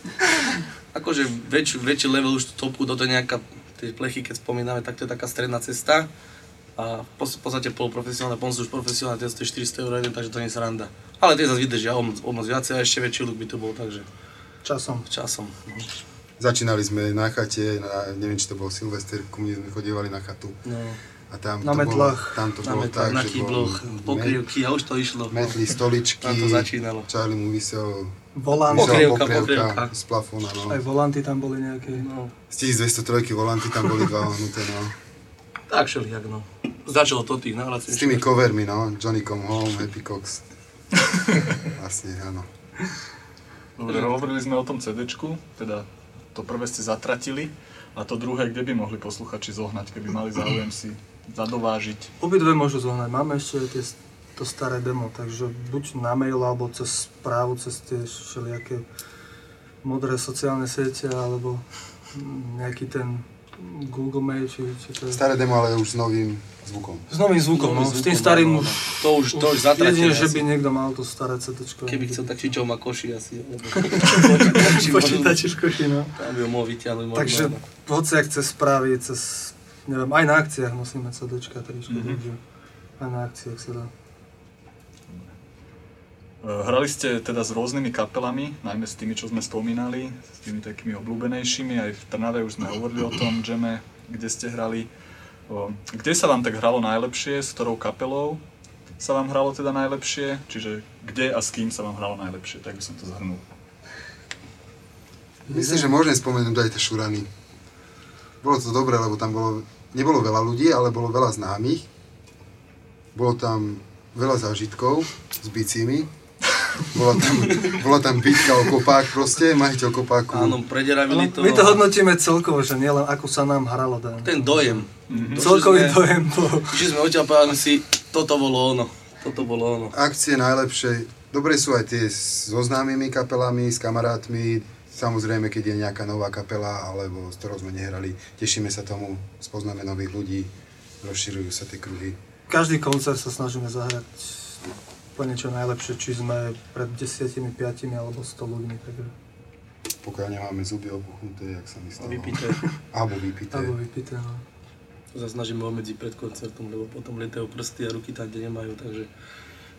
akože väčší, väčší level už topku, toto je nejaká, tie plechy, keď spomíname, tak to je taká stredná cesta. A v podstate poloprofesionálne, potom sú už profesionálne, tie stojí 400 eur takže to nie je sranda. Ale tie zase vydržia o moc, o moc viacej a ešte väčší look by to bol, takže... Časom. Časom. No. Začínali sme na chate, na, neviem, či to bol Silvester, ku mne sme chodievali na chatu. No. A tam Na to bolo, metlách. tam to Na bolo metlách, tak, na že kýbloch, bol pokrievky a už to išlo. Metli stoličky, Tam to začínalo. Charlie mu vysel, vysela Pokrievka, pokrievka, z plafóna, no. Aj volanty tam boli nejaké. No. Z 1203 volanty tam boli dva ohnuté, no. Tak všelijak, no. Začalo to tých S najlacnejších. tými covermi, no. Johnny Come Home, Happy Cox. vlastne, áno. Dobre, hovorili sme o tom CDčku, teda to prvé ste zatratili a to druhé, kde by mohli posluchači zohnať, keby mali záujem si zadovážiť. Obidve môžu zohnať. Máme ešte tie, to staré demo, takže buď na mail, alebo cez správu, cez tie všelijaké modré sociálne siete, alebo nejaký ten Google Mail, či, či to je... Staré demo, ale už s novým zvukom. S novým zvukom, no, Novým s tým starým áno, už... áno. To už- to už zatratené Jedine, že by niekto mal to staré CD. Keby chcel, tak čičov má koši asi. alebo- Počítač už koši, no. Tam by ho mohol vyťahnuť. Takže áno. hociak cez správy, cez, neviem, aj na akciách nosíme CDčka trička, Mhm. takže aj na akciách sa dá. E, Hrali ste teda s rôznymi kapelami, najmä s tými, čo sme spomínali, s tými takými obľúbenejšími, aj v Trnave už sme hovorili o tom džeme, kde ste hrali. O, Kde sa vám tak hralo najlepšie, s ktorou kapelou sa vám hralo teda najlepšie, čiže kde a s kým sa vám hralo najlepšie, tak by som to zhrnul. Myslím, že môžem spomenúť aj tie šurany. Bolo to dobré, lebo tam bolo, nebolo veľa ľudí, ale bolo veľa známych. Bolo tam veľa zážitkov s bicími. Bola tam, bola tam bitka o kopák proste, majiteľ kopáku. Áno, prederavili to. My to hodnotíme celkovo, že nielen ako sa nám hralo. Dá. Ten dojem. To, že Celkový sme- dojem bol. Že sme odtiaľ povedali si, toto bolo ono. Toto bolo ono. Akcie najlepšie, dobre sú aj tie so známymi kapelami, s kamarátmi, samozrejme keď je nejaká nová kapela, alebo s ktorou sme nehrali, tešíme sa tomu, spoznáme nových ľudí, rozširujú sa tie kruhy. Každý koncert sa snažíme zahrať úplne čo najlepšie, či sme pred 10, 5 alebo 100 ľuďmi. Takže... Pokiaľ nemáme zuby opuchnuté, jak sa mi stalo. Vypité. Alebo vypité. Alebo vypité, no. To sa snažíme obmedziť pred koncertom, lebo potom lietajú prsty a ruky tam, kde nemajú, takže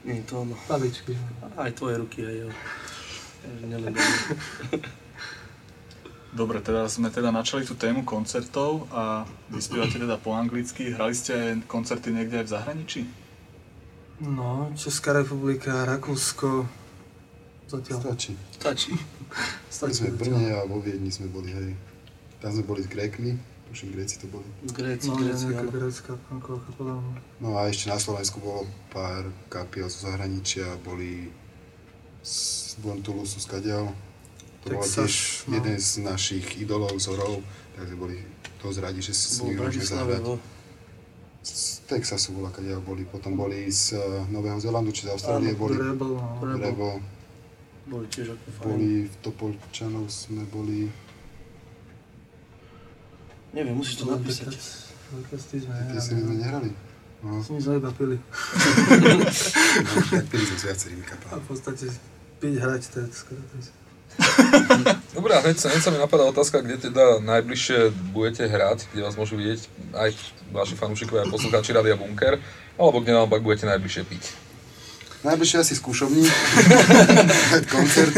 nie je to ono. Pavičky. Aj tvoje ruky, aj jo. Takže Dobre, teda sme teda načali tú tému koncertov a vy spievate teda po anglicky. Hrali ste koncerty niekde aj v zahraničí? No, Česká republika, Rakúsko, zatiaľ. Stačí. Stačí. Stali sme v Brne a vo Viedni sme boli, hej. Tam sme boli s Grékmi, tuším Gréci to boli. Gréci, No, Gréci, áno. grécka no. A ešte na Slovensku bolo pár kapiel zo zahraničia, boli z Bontulusu, z Kadeľ. To bol tiež no. jeden z našich idolov, vzorov, takže boli dosť radi, že si s nimi môžeme zahrať. Texasu bola Kadeľ boli, potom boli z eh, Nového Zélandu, či z Austrálie boli. Rebel, no. Rebel. Rebel. Boli tiež ako fajn. Boli v Topolčanov sme boli. Neviem, musíš to napísať. Orkestry sme nehrali. No, S nimi sme iba pili. no pili sme s viacerými A kapelami. v podstate piť, hrať, to je skoro Dobre, a hneď sa, hneď sa mi napadá otázka, kde teda najbližšie budete hrať, kde vás môžu vidieť aj vaši fanúšikovia a poslucháči Radia Bunker, alebo kde naopak budete najbližšie piť. Najbližšie asi skúšovní. Koncert.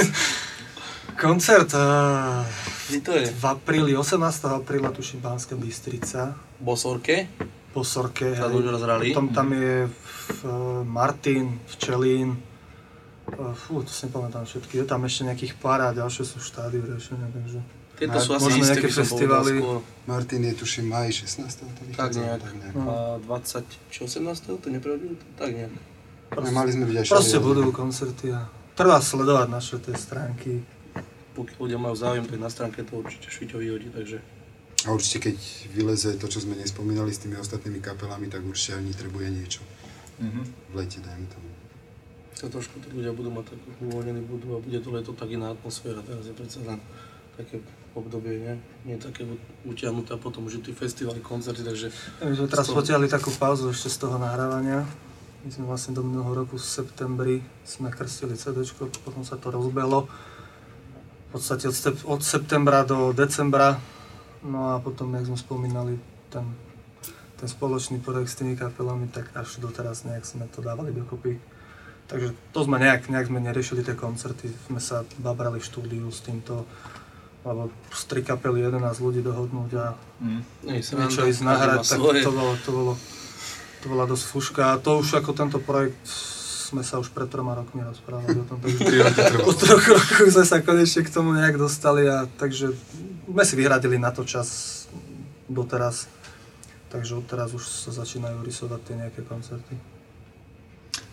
Koncert uh, Kdy to je? v apríli, 18. apríla tuším Banská Bystrica. Bosorke? Po Sorke. Sa hej. už rozhrali. Potom tam je v, uh, Martin, Včelín. Fú, to si nepamätám všetky. Je tam ešte nejakých pár a ďalšie sú v štádiu riešenia, takže... Tieto sú asi isté, nejaké by som festivaly. Martin je tuším maj 16. to Tak vychádza, nejak. Tak nejak. No. A 20, či 18. to nepravdil? Tak nejak. No, mali sme byť aj Proste budú koncerty a treba sledovať naše tie stránky. Pokiaľ ľudia majú záujem, tak na stránke to určite Šviťo vyhodí, takže... A určite keď vyleze to, čo sme nespomínali s tými ostatnými kapelami, tak určite aj Nitre bude niečo. Mhm. V lete, dajme tomu. Sa trošku tí ľudia budú mať tak uvoľnení budú a bude to leto tak iná atmosféra. Teraz je predsa len také obdobie, nie? Nie také utiahnuté a potom už tí festivaly, koncerty, takže... My sme teraz toho- potiahli takú pauzu ešte z toho nahrávania. My sme vlastne do minulého roku v septembri sme krstili CD, potom sa to rozbehlo. V podstate od, step, od septembra do decembra. No a potom, jak sme spomínali, ten, ten spoločný projekt s tými kapelami, tak až doteraz nejak sme to dávali dokopy. Takže to sme nejak, nejak sme neriešili tie koncerty, sme sa babrali v štúdiu s týmto, alebo z tri kapely 11 ľudí dohodnúť a Mm. Niečo ísť nahrať, tak to bolo, to bolo, to bola dosť fuška. A to už ako tento projekt sme sa už pred troma rokmi rozprávali o tom, takže po troch rokoch sme sa konečne k tomu nejak dostali a takže sme si vyhradili na to čas doteraz, takže odteraz už sa začínajú rysovať tie nejaké koncerty.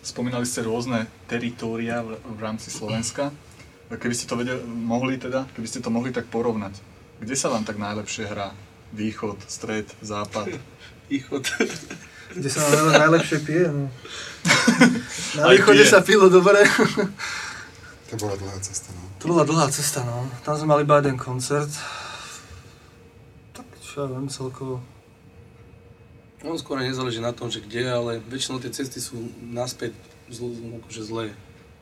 Spomínali ste rôzne teritória v, v rámci Slovenska. Keby ste to vedeli, mohli teda, keby ste to mohli tak porovnať, kde sa vám tak najlepšie hrá? Východ, stred, západ? Východ. Kde sa nám najlepšie pije, no. Na Aj východe pije. sa pilo dobre. To bola dlhá cesta, no. To bola dlhá cesta, no. Tam sme mali iba jeden koncert. Tak čo ja viem, celkovo. On skôr nezáleží na tom, že kde, ale väčšinou tie cesty sú naspäť zl, akože zlé.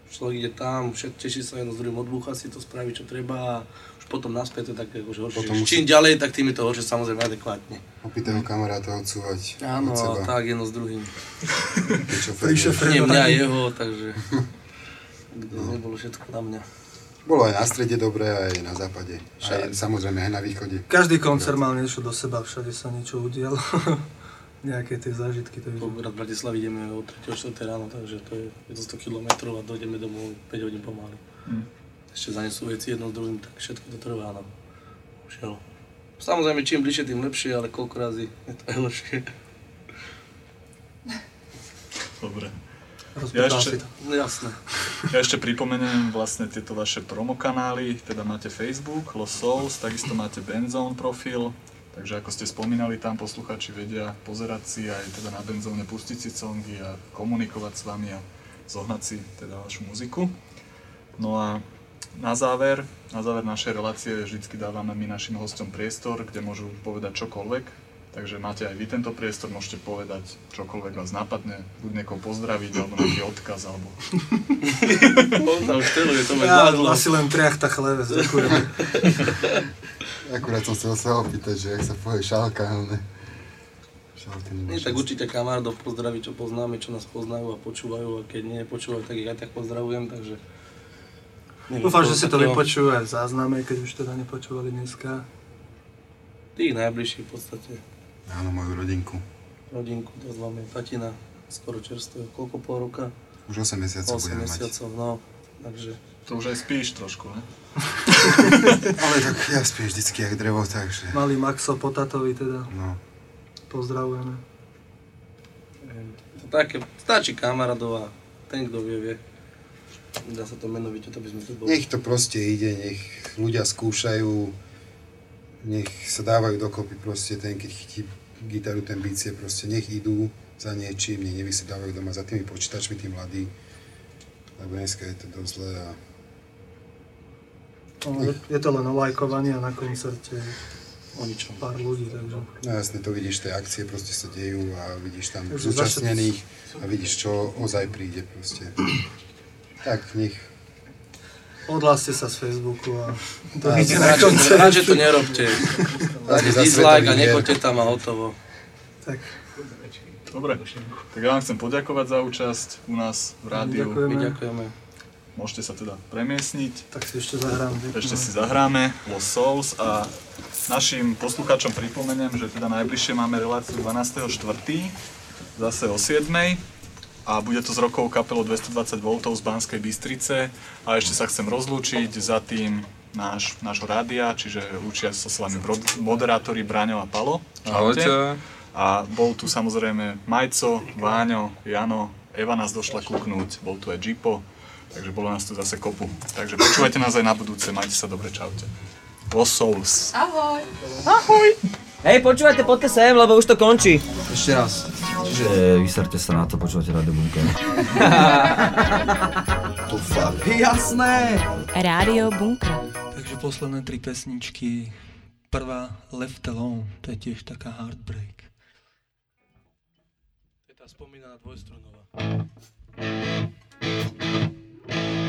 Človek ide tam, všet, teší sa jedno s druhým, odbúcha si to, spraví čo treba a už potom naspäť to je také akože horšie. Potom Čím musí- ďalej, tak tým je to horšie samozrejme adekvátne. Opýtajú kamaráta odsúvať Áno, od tak jedno s druhým. Nie mňa, jeho, takže kde nebolo všetko na mňa. Bolo aj na strede dobré, aj na západe. Aj, samozrejme aj na východe. Každý koncert mal niečo do seba, všade sa niečo udialo. Nejaké tie zážitky, takže... Pokrát v Bratislavi ideme o 3. 4. ráno, takže to je, je to 100 km a dojdeme domov 5 hodín pomaly. Mm. Ešte zanesú veci jedno s druhým, tak všetko to trvá, no. Ušiel. Samozrejme, čím bližšie, tým lepšie, ale koľko razy je to aj lepšie. Dobre. Rozpýtal Ja si ešte, to. No jasné. ja ešte pripomeniem vlastne tieto vaše promokanály, teda máte Facebook, Los Souls, takisto máte Benzone profil, takže ako ste spomínali, tam posluchači vedia pozerať si aj teda na Benzone, pustiť si songy a komunikovať s vami a zohnať si teda vašu muziku. No a na záver, na záver našej relácie vždycky dávame my našim hostom priestor, kde môžu povedať čokoľvek. Takže máte aj vy tento priestor, môžete povedať čokoľvek vás napadne, buď niekoho pozdraviť, alebo nejaký odkaz, alebo... Tam šteluje, to ma Ja asi len triachta chleve, ďakujem. Akurát som chcel sa opýtať, že jak sa povie šálka, ale... Nie, tak určite kamarátov pozdraviť, čo poznáme, čo nás poznajú a počúvajú a keď nie počúvajú, tak ich aj tak pozdravujem, takže... Neviem, Dúfam, že si to vypočujú aj v zázname, keď už teda nepočúvali dneska. Tých najbližších v podstate. Áno, moju rodinku. Rodinku, to máme tatina, skoro čerstvé, koľko pol roka? Už 8 mesiacov 8 budeme mať. mesiacov, no, takže... To už aj spíš trošku, ne? Ale tak ja spím vždycky jak drevo, takže... Malý Maxo Potatovi teda. No. Pozdravujeme. To také, stačí kamarádov a ten, kto vie, vie. Dá sa to menovite, to by sme tu boli. Nech to proste ide, nech ľudia skúšajú, nech sa dávajú dokopy proste ten, keď gitaru, ten bicie, proste nech idú za niečím, nech nevysedávajú doma za tými počítačmi, tí mladí. Lebo dneska je to dosť zlé a No, je, je to len o lajkovaní a na koncerte O ničom. pár ľudí, takže... No jasne, to vidíš, tie akcie proste sa dejú a vidíš tam Takže zúčastnených a vidíš, čo ozaj príde proste. Tak, nech... Odhláste sa z Facebooku a dojdete na koncert. radšej to nerobte. Za dislike a nechoďte tam a hotovo. Tak, Dobre, tak ja vám chcem poďakovať za účasť u nás v rádiu. Ďakujem. My ďakujeme. Môžete sa teda premiesniť. tak si ešte zahrám. Ešte si zahráme Los Souls a našim poslucháčom pripomeniem, že teda najbližšie máme reláciu 12.4. zase o 7. A bude to z rokov kapelou 220 V z Banskej Bystrice. A ešte sa chcem rozlúčiť za tým náš, nášho rádia, čiže lúčia sa s vami moderátori Braňo a Palo. Ahojte. A bol tu samozrejme Majco, Váňo, Jano, Eva nás došla kúknúť, bol tu aj Jipo, takže bolo nás tu zase kopu. Takže počúvajte nás aj na budúce, majte sa dobre, čaute. Los Souls. Ahoj. Ahoj. Hej, počúvajte, poďte sem, lebo už to končí. Ešte raz. Čiže vyserte sa na to, počúvate Radio Bunker. to fakt. Jasné. Rádio Bunker. Takže posledné tri pesničky. Prvá Left Alone, to je tiež taká heartbreak. To je tá spomínaná dvojstrunová. What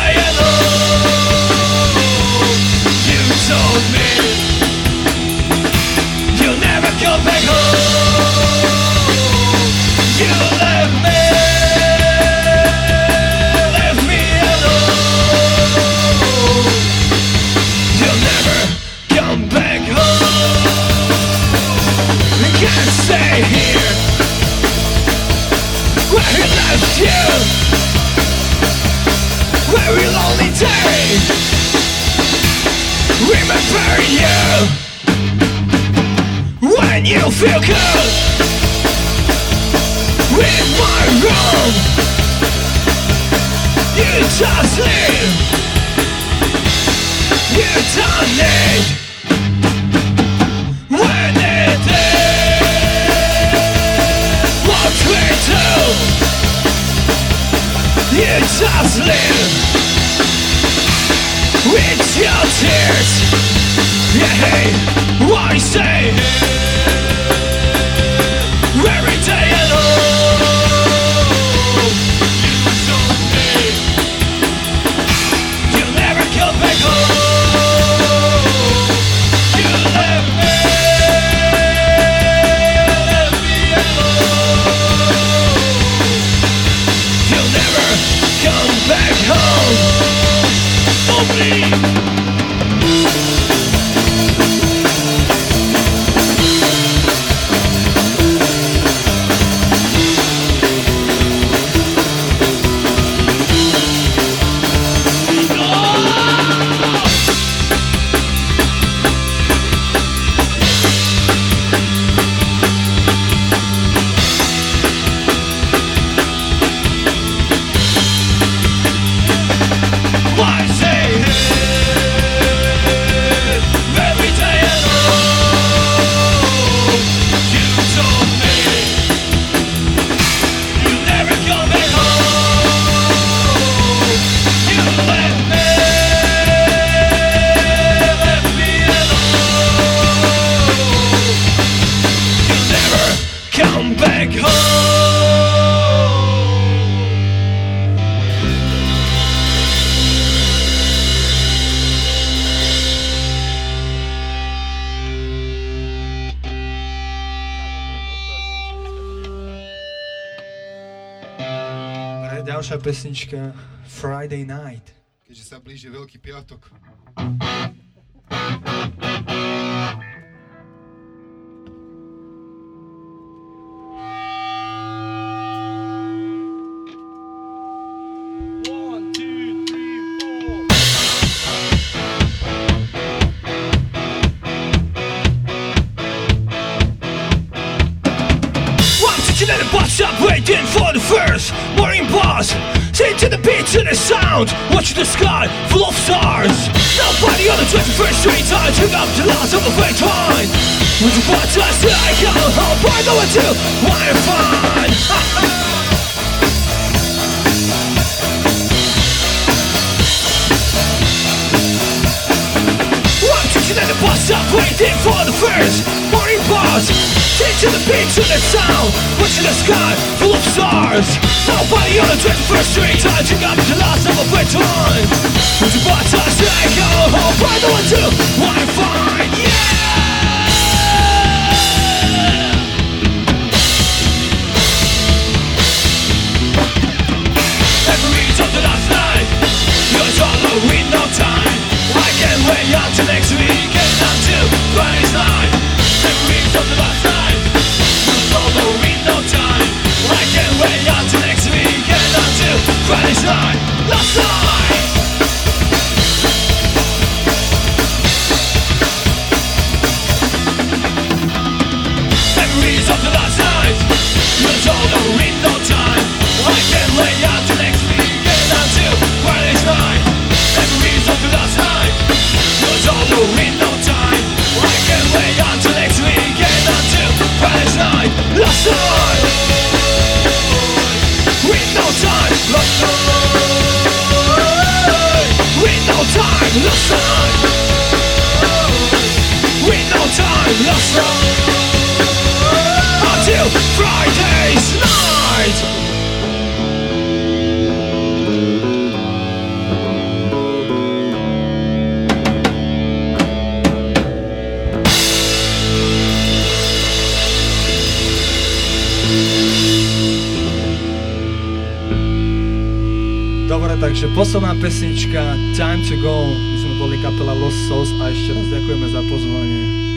alone You told me You'll never come back home. You left me Left me alone. You'll never come back home. Can't stay here. Where he you Very lonely day Remember you. When you feel good. In my room You just leave You don't need When it is. What we do You just live. With your tears. Yeah, hey, why stay Every day alone pesnička Friday Night. Keďže sa blíži Veľký piatok. The sound, watching the sky full of stars. Nobody on the 21st street, I took up the last of the fake time. With the what I say, I go home, I know what to, I find. I'm teaching at the bus stop, waiting for the first morning bus. Teaching the beat to the sound, watching the sky full of stars. Nobody on the 21st street, I took up the last of a bit time. With the bus I say, go home, I know what to, I find, yeah! Every the last night. You're following no time. I can't wait until next week And until Friday's night. Every of the last night I can't wait until next week And until Friday's night Last night time night With no time Last night Until Friday's night takže posledná pesnička Time to go. My sme boli kapela Lost Souls a ešte raz ďakujeme za pozvanie.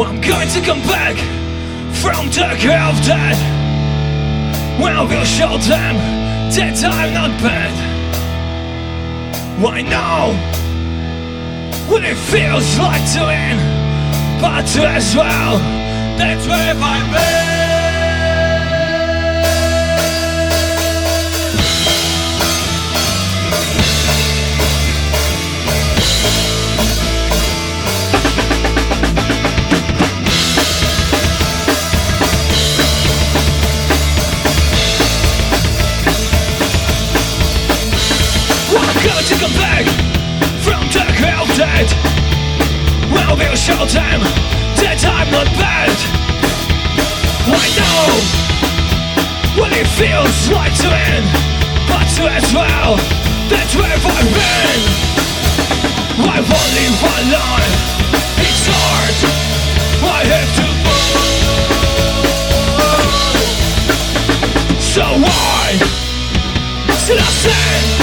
I'm going to come back from the of death. Well, we'll show them that I'm not bad. Why now? what it feels like to win, but as well, that's where. I'm going to come back from the of dead. Well, we'll show them that I'm not bad. I know what it feels like to win, but to as well, that's where I've been. I've only one life, it's hard. I have to move. So why should I stand?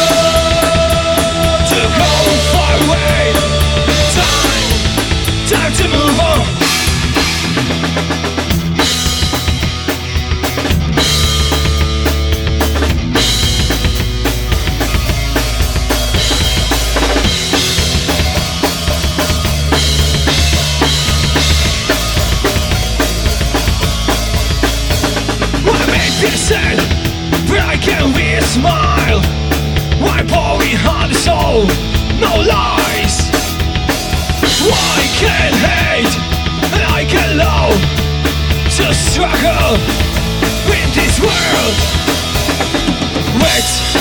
Facts.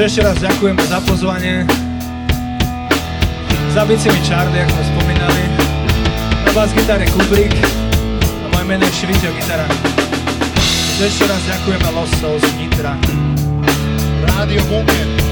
Takže ešte raz ďakujem za pozvanie. Za bicemi Charlie, ako sme spomínali. Na bas gitare Kubrick a moje meno je Šviťo gitara. Takže ešte raz ďakujeme Los Souls Nitra. Rádio Bunker.